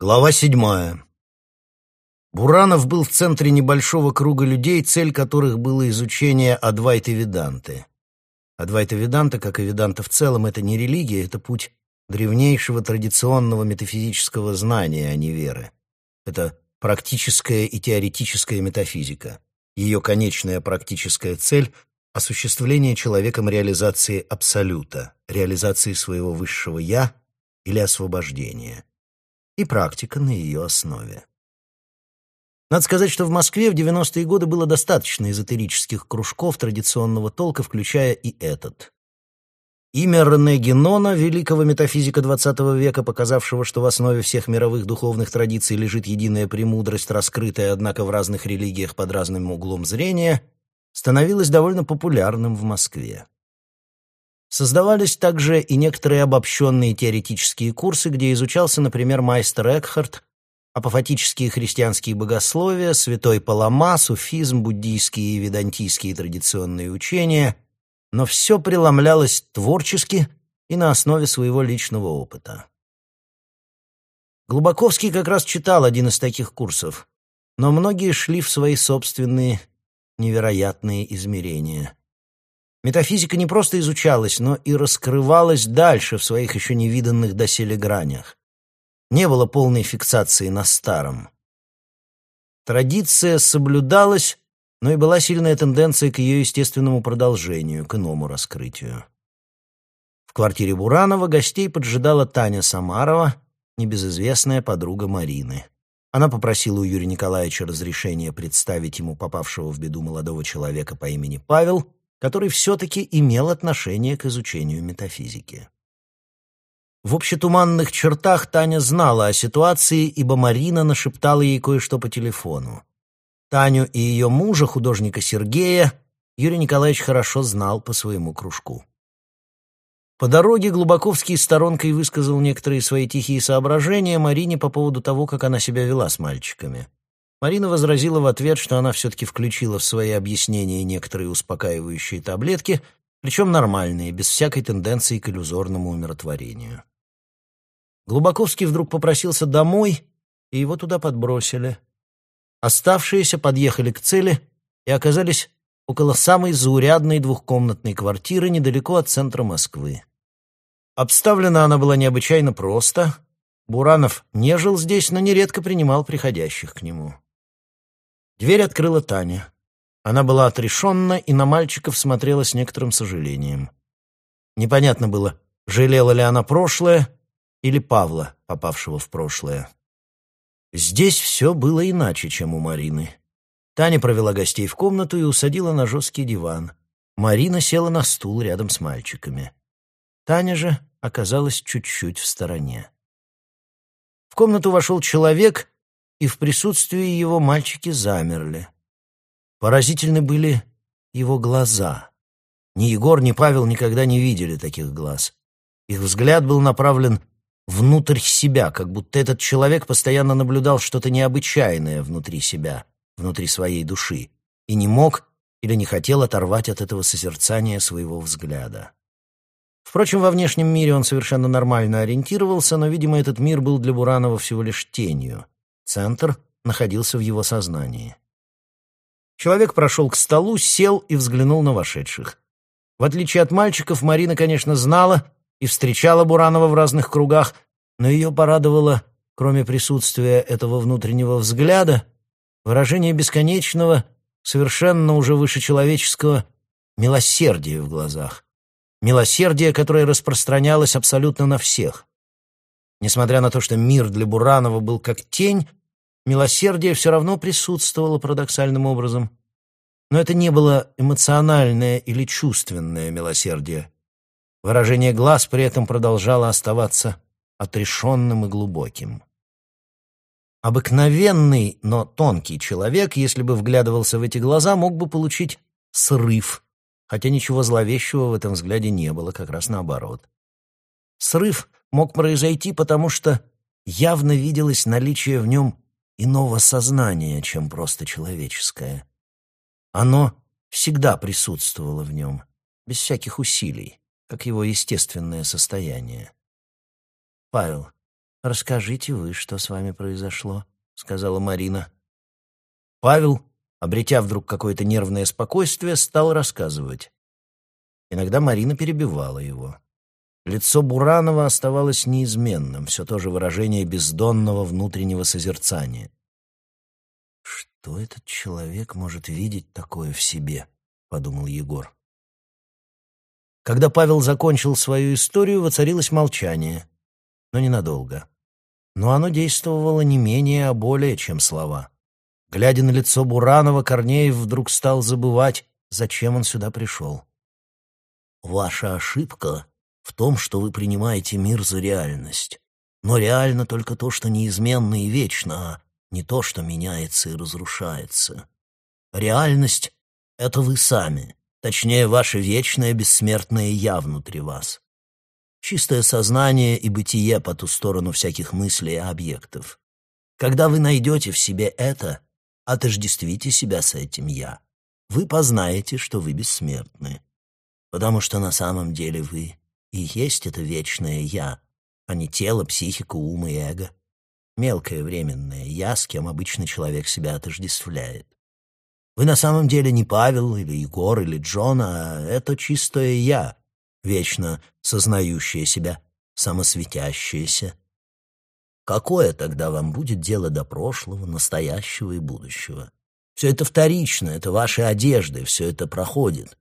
Глава седьмая. Буранов был в центре небольшого круга людей, цель которых было изучение Адвайты Веданты. Адвайта Веданта, как и Веданта в целом, это не религия, это путь древнейшего традиционного метафизического знания, а не веры. Это практическая и теоретическая метафизика. Ее конечная практическая цель — осуществление человеком реализации абсолюта, реализации своего высшего «я» или освобождения и практика на ее основе. Надо сказать, что в Москве в 90-е годы было достаточно эзотерических кружков традиционного толка, включая и этот. Имя Рене Генона, великого метафизика XX века, показавшего, что в основе всех мировых духовных традиций лежит единая премудрость, раскрытая, однако, в разных религиях под разным углом зрения, становилось довольно популярным в Москве. Создавались также и некоторые обобщенные теоретические курсы, где изучался, например, майстер Экхарт, апофатические христианские богословия, святой Палама, суфизм, буддийские и ведантийские традиционные учения, но все преломлялось творчески и на основе своего личного опыта. Глубоковский как раз читал один из таких курсов, но многие шли в свои собственные невероятные измерения. Метафизика не просто изучалась, но и раскрывалась дальше в своих еще невиданных доселе гранях. Не было полной фиксации на старом. Традиция соблюдалась, но и была сильная тенденция к ее естественному продолжению, к иному раскрытию. В квартире Буранова гостей поджидала Таня Самарова, небезызвестная подруга Марины. Она попросила у Юрия Николаевича разрешения представить ему попавшего в беду молодого человека по имени Павел — который все-таки имел отношение к изучению метафизики. В общетуманных чертах Таня знала о ситуации, ибо Марина нашептала ей кое-что по телефону. Таню и ее мужа, художника Сергея, Юрий Николаевич хорошо знал по своему кружку. По дороге Глубоковский сторонкой высказал некоторые свои тихие соображения Марине по поводу того, как она себя вела с мальчиками. Марина возразила в ответ, что она все-таки включила в свои объяснения некоторые успокаивающие таблетки, причем нормальные, без всякой тенденции к иллюзорному умиротворению. Глубоковский вдруг попросился домой, и его туда подбросили. Оставшиеся подъехали к цели и оказались около самой заурядной двухкомнатной квартиры недалеко от центра Москвы. Обставлена она была необычайно просто. Буранов не жил здесь, но нередко принимал приходящих к нему. Дверь открыла Таня. Она была отрешенна и на мальчиков смотрела с некоторым сожалением. Непонятно было, жалела ли она прошлое или Павла, попавшего в прошлое. Здесь все было иначе, чем у Марины. Таня провела гостей в комнату и усадила на жесткий диван. Марина села на стул рядом с мальчиками. Таня же оказалась чуть-чуть в стороне. В комнату вошел человек, и в присутствии его мальчики замерли. Поразительны были его глаза. Ни Егор, ни Павел никогда не видели таких глаз. Их взгляд был направлен внутрь себя, как будто этот человек постоянно наблюдал что-то необычайное внутри себя, внутри своей души, и не мог или не хотел оторвать от этого созерцания своего взгляда. Впрочем, во внешнем мире он совершенно нормально ориентировался, но, видимо, этот мир был для Буранова всего лишь тенью — Центр находился в его сознании. Человек прошел к столу, сел и взглянул на вошедших. В отличие от мальчиков, Марина, конечно, знала и встречала Буранова в разных кругах, но ее порадовало, кроме присутствия этого внутреннего взгляда, выражение бесконечного, совершенно уже выше человеческого милосердия в глазах. Милосердие, которое распространялось абсолютно на всех. Несмотря на то, что мир для Буранова был как тень, Милосердие все равно присутствовало парадоксальным образом. Но это не было эмоциональное или чувственное милосердие. Выражение глаз при этом продолжало оставаться отрешенным и глубоким. Обыкновенный, но тонкий человек, если бы вглядывался в эти глаза, мог бы получить срыв, хотя ничего зловещего в этом взгляде не было, как раз наоборот. Срыв мог произойти, потому что явно виделось наличие в нем иного сознания, чем просто человеческое. Оно всегда присутствовало в нем, без всяких усилий, как его естественное состояние. «Павел, расскажите вы, что с вами произошло», — сказала Марина. Павел, обретя вдруг какое-то нервное спокойствие, стал рассказывать. Иногда Марина перебивала его. Лицо Буранова оставалось неизменным, все то же выражение бездонного внутреннего созерцания. «Что этот человек может видеть такое в себе?» — подумал Егор. Когда Павел закончил свою историю, воцарилось молчание, но ненадолго. Но оно действовало не менее, а более, чем слова. Глядя на лицо Буранова, Корнеев вдруг стал забывать, зачем он сюда пришел. «Ваша ошибка в том, что вы принимаете мир за реальность. Но реально только то, что неизменно и вечно, а не то, что меняется и разрушается. Реальность — это вы сами, точнее, ваше вечное бессмертное «я» внутри вас. Чистое сознание и бытие по ту сторону всяких мыслей и объектов. Когда вы найдете в себе это, отождествите себя с этим «я». Вы познаете, что вы бессмертны. Потому что на самом деле вы и есть это вечное «я», а не тело, психика, ум и эго. Мелкое временное «я», с кем обычно человек себя отождествляет. Вы на самом деле не Павел или Егор или Джон, а это чистое «я», вечно сознающее себя, самосветящееся. Какое тогда вам будет дело до прошлого, настоящего и будущего? Все это вторично, это ваши одежды, все это проходит.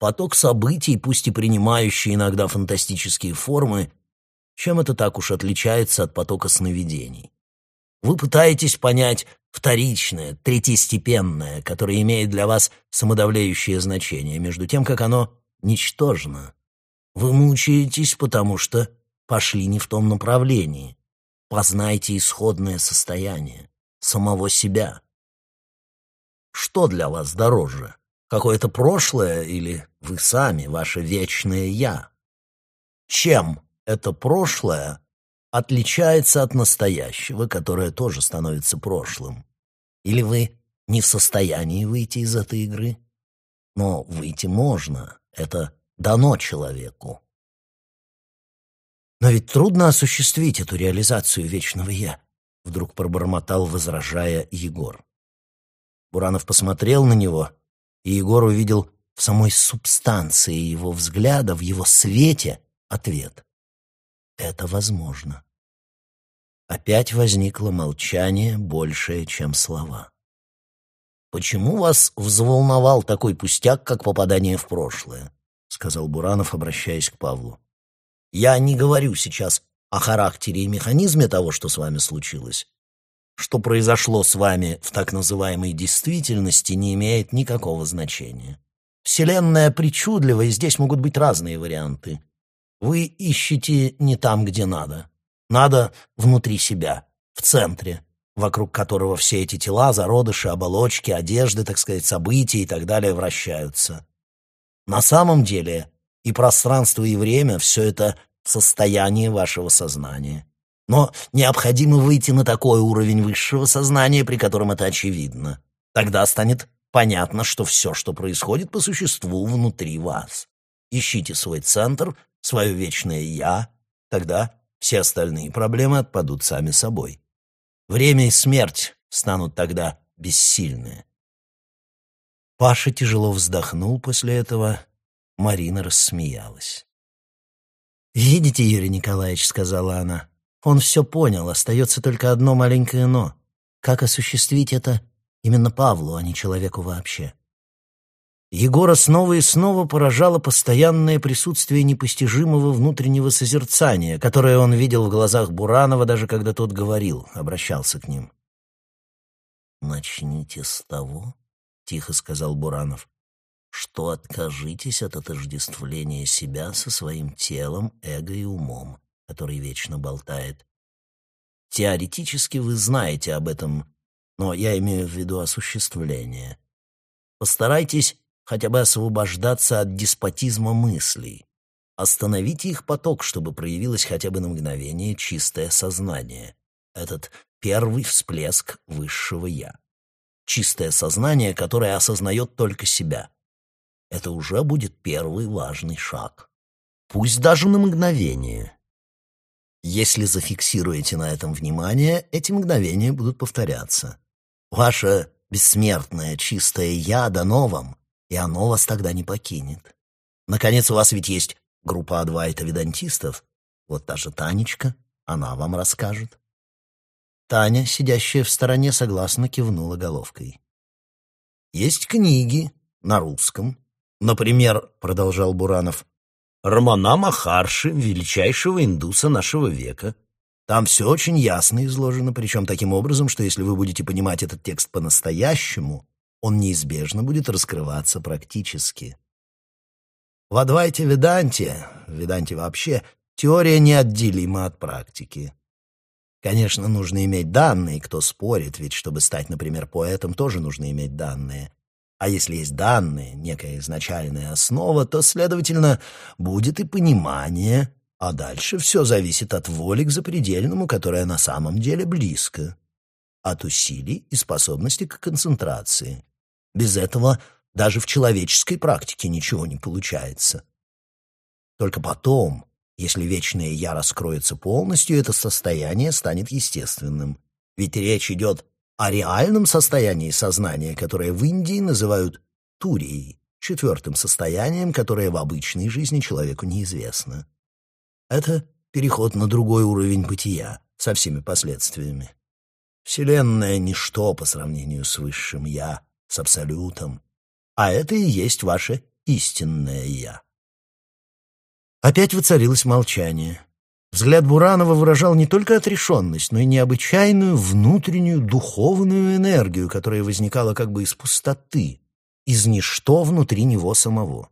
Поток событий, пусть и принимающий иногда фантастические формы, чем это так уж отличается от потока сновидений? Вы пытаетесь понять вторичное, третьестепенное, которое имеет для вас самодавляющее значение, между тем, как оно ничтожно. Вы мучаетесь, потому что пошли не в том направлении. Познайте исходное состояние, самого себя. Что для вас дороже? Какое-то прошлое или вы сами, ваше вечное «я»? Чем это прошлое отличается от настоящего, которое тоже становится прошлым? Или вы не в состоянии выйти из этой игры? Но выйти можно, это дано человеку. Но ведь трудно осуществить эту реализацию вечного «я», — вдруг пробормотал, возражая Егор. Буранов посмотрел на него — и Егор увидел в самой субстанции его взгляда, в его свете, ответ. Это возможно. Опять возникло молчание, большее, чем слова. «Почему вас взволновал такой пустяк, как попадание в прошлое?» — сказал Буранов, обращаясь к Павлу. «Я не говорю сейчас о характере и механизме того, что с вами случилось что произошло с вами в так называемой действительности, не имеет никакого значения. Вселенная причудлива, и здесь могут быть разные варианты. Вы ищете не там, где надо. Надо внутри себя, в центре, вокруг которого все эти тела, зародыши, оболочки, одежды, так сказать, события и так далее вращаются. На самом деле и пространство, и время — все это состояние вашего сознания. Но необходимо выйти на такой уровень высшего сознания, при котором это очевидно. Тогда станет понятно, что все, что происходит по существу, внутри вас. Ищите свой центр, свое вечное «я», тогда все остальные проблемы отпадут сами собой. Время и смерть станут тогда бессильны. Паша тяжело вздохнул после этого, Марина рассмеялась. «Видите, Юрий Николаевич», — сказала она, он все понял, остается только одно маленькое «но». Как осуществить это именно Павлу, а не человеку вообще? Егора снова и снова поражало постоянное присутствие непостижимого внутреннего созерцания, которое он видел в глазах Буранова, даже когда тот говорил, обращался к ним. «Начните с того», — тихо сказал Буранов, «что откажитесь от отождествления себя со своим телом, эго и умом который вечно болтает. Теоретически вы знаете об этом, но я имею в виду осуществление. Постарайтесь хотя бы освобождаться от деспотизма мыслей. Остановите их поток, чтобы проявилось хотя бы на мгновение чистое сознание. Этот первый всплеск высшего «я». Чистое сознание, которое осознает только себя. Это уже будет первый важный шаг. Пусть даже на мгновение. Если зафиксируете на этом внимание, эти мгновения будут повторяться. Ваше бессмертное чистое «я» дано вам, и оно вас тогда не покинет. Наконец, у вас ведь есть группа адвайта-ведантистов. Вот та же Танечка, она вам расскажет. Таня, сидящая в стороне, согласно кивнула головкой. Есть книги на русском. Например, продолжал Буранов, Рамана Махарши, величайшего индуса нашего века. Там все очень ясно изложено, причем таким образом, что если вы будете понимать этот текст по-настоящему, он неизбежно будет раскрываться практически. В Адвайте Веданте, Веданте вообще, теория неотделима от практики. Конечно, нужно иметь данные, кто спорит, ведь чтобы стать, например, поэтом, тоже нужно иметь данные. А если есть данные, некая изначальная основа, то, следовательно, будет и понимание, а дальше все зависит от воли к запредельному, которая на самом деле близко, от усилий и способности к концентрации. Без этого даже в человеческой практике ничего не получается. Только потом, если вечное «я» раскроется полностью, это состояние станет естественным. Ведь речь идет о реальном состоянии сознания, которое в Индии называют турией, четвертым состоянием, которое в обычной жизни человеку неизвестно. Это переход на другой уровень бытия со всеми последствиями. Вселенная — ничто по сравнению с высшим «я», с абсолютом. А это и есть ваше истинное «я». Опять воцарилось молчание. Взгляд Буранова выражал не только отрешенность, но и необычайную внутреннюю духовную энергию, которая возникала как бы из пустоты, из ничто внутри него самого.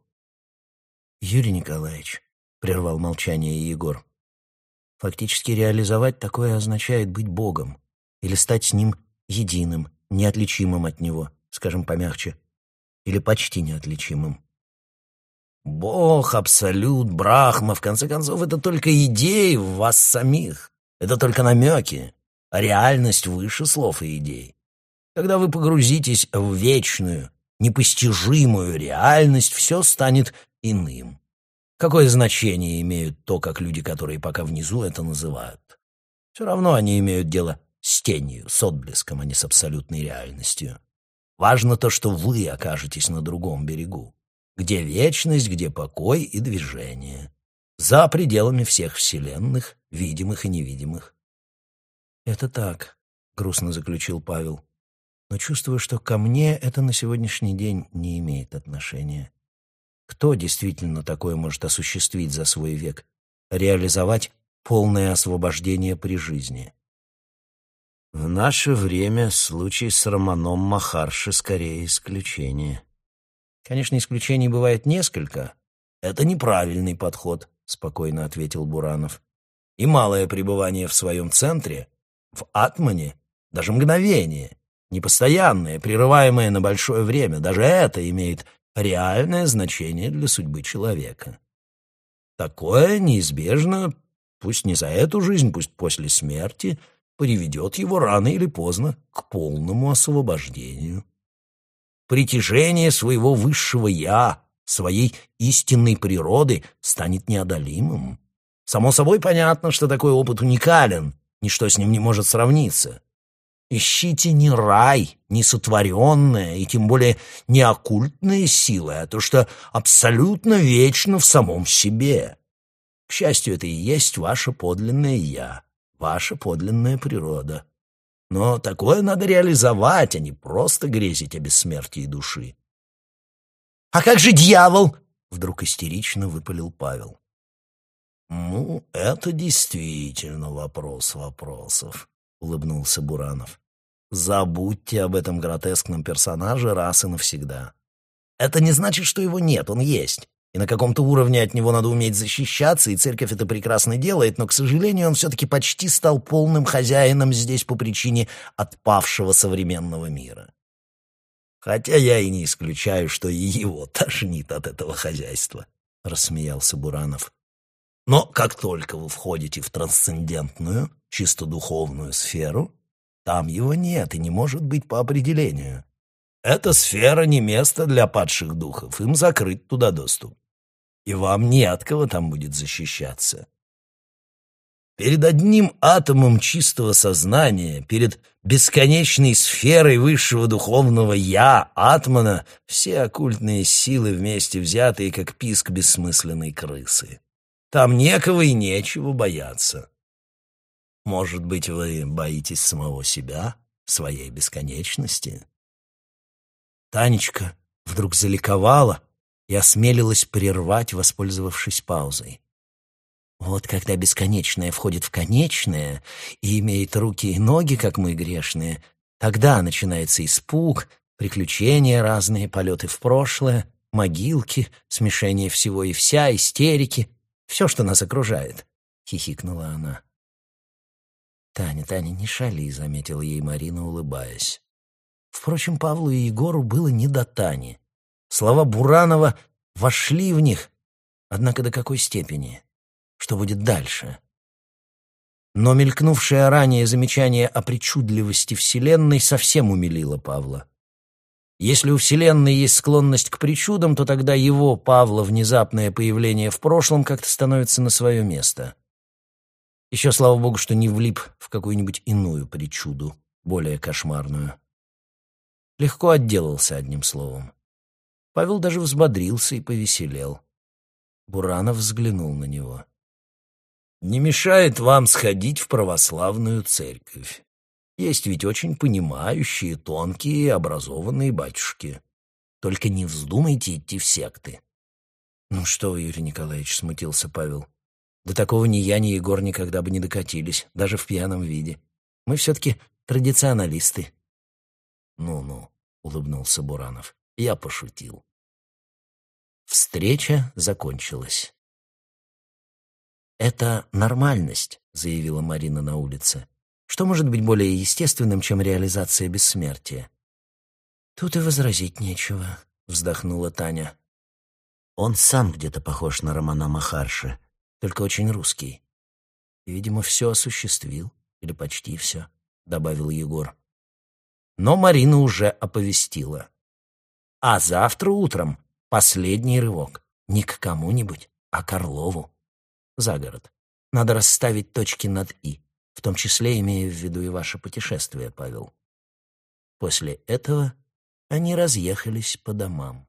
«Юрий Николаевич», — прервал молчание Егор, — «фактически реализовать такое означает быть Богом или стать с Ним единым, неотличимым от Него, скажем помягче, или почти неотличимым. Бог, Абсолют, Брахма, в конце концов, это только идеи в вас самих. Это только намеки, а реальность выше слов и идей. Когда вы погрузитесь в вечную, непостижимую реальность, все станет иным. Какое значение имеют то, как люди, которые пока внизу это называют? Все равно они имеют дело с тенью, с отблеском, а не с абсолютной реальностью. Важно то, что вы окажетесь на другом берегу где вечность, где покой и движение, за пределами всех вселенных, видимых и невидимых. «Это так», — грустно заключил Павел, «но чувствую, что ко мне это на сегодняшний день не имеет отношения. Кто действительно такое может осуществить за свой век, реализовать полное освобождение при жизни?» В наше время случай с Романом Махарши скорее исключение. Конечно, исключений бывает несколько. Это неправильный подход, спокойно ответил Буранов. И малое пребывание в своем центре, в атмане, даже мгновение, непостоянное, прерываемое на большое время, даже это имеет реальное значение для судьбы человека. Такое неизбежно, пусть не за эту жизнь, пусть после смерти, приведет его рано или поздно к полному освобождению притяжение своего высшего «я», своей истинной природы станет неодолимым. Само собой понятно, что такой опыт уникален, ничто с ним не может сравниться. Ищите не рай, не сотворенное, и тем более не оккультные силы, а то, что абсолютно вечно в самом себе. К счастью, это и есть ваше подлинное «я», ваша подлинная природа. Но такое надо реализовать, а не просто грезить о бессмертии души. «А как же дьявол?» — вдруг истерично выпалил Павел. «Ну, это действительно вопрос вопросов», — улыбнулся Буранов. «Забудьте об этом гротескном персонаже раз и навсегда. Это не значит, что его нет, он есть. И на каком-то уровне от него надо уметь защищаться, и церковь это прекрасно делает, но, к сожалению, он все-таки почти стал полным хозяином здесь по причине отпавшего современного мира. Хотя я и не исключаю, что и его тошнит от этого хозяйства, — рассмеялся Буранов. Но как только вы входите в трансцендентную, чисто духовную сферу, там его нет и не может быть по определению. Эта сфера не место для падших духов, им закрыт туда доступ. И вам не от кого там будет защищаться. Перед одним атомом чистого сознания, перед бесконечной сферой высшего духовного «я» Атмана все оккультные силы вместе взятые, как писк бессмысленной крысы. Там некого и нечего бояться. Может быть, вы боитесь самого себя, своей бесконечности? Танечка вдруг заликовала и осмелилась прервать, воспользовавшись паузой. Вот когда бесконечное входит в конечное и имеет руки и ноги, как мы грешные, тогда начинается испуг, приключения разные, полеты в прошлое, могилки, смешение всего и вся, истерики, все, что нас окружает, — хихикнула она. «Таня, Таня, не шали», — заметила ей Марина, улыбаясь. Впрочем, Павлу и Егору было не до Тани. Слова Буранова вошли в них, однако до какой степени? что будет дальше. Но мелькнувшее ранее замечание о причудливости Вселенной совсем умилило Павла. Если у Вселенной есть склонность к причудам, то тогда его, Павла, внезапное появление в прошлом как-то становится на свое место. Еще, слава богу, что не влип в какую-нибудь иную причуду, более кошмарную. Легко отделался одним словом. Павел даже взбодрился и повеселел. Буранов взглянул на него не мешает вам сходить в православную церковь. Есть ведь очень понимающие, тонкие и образованные батюшки. Только не вздумайте идти в секты. Ну что вы, Юрий Николаевич, смутился Павел. До такого ни я, ни Егор никогда бы не докатились, даже в пьяном виде. Мы все-таки традиционалисты. Ну-ну, улыбнулся Буранов. Я пошутил. Встреча закончилась. «Это нормальность», — заявила Марина на улице. «Что может быть более естественным, чем реализация бессмертия?» «Тут и возразить нечего», — вздохнула Таня. «Он сам где-то похож на Романа Махарши, только очень русский. И, видимо, все осуществил, или почти все», — добавил Егор. Но Марина уже оповестила. «А завтра утром последний рывок. Не к кому-нибудь, а к Орлову» за город. Надо расставить точки над «и», в том числе имея в виду и ваше путешествие, Павел. После этого они разъехались по домам.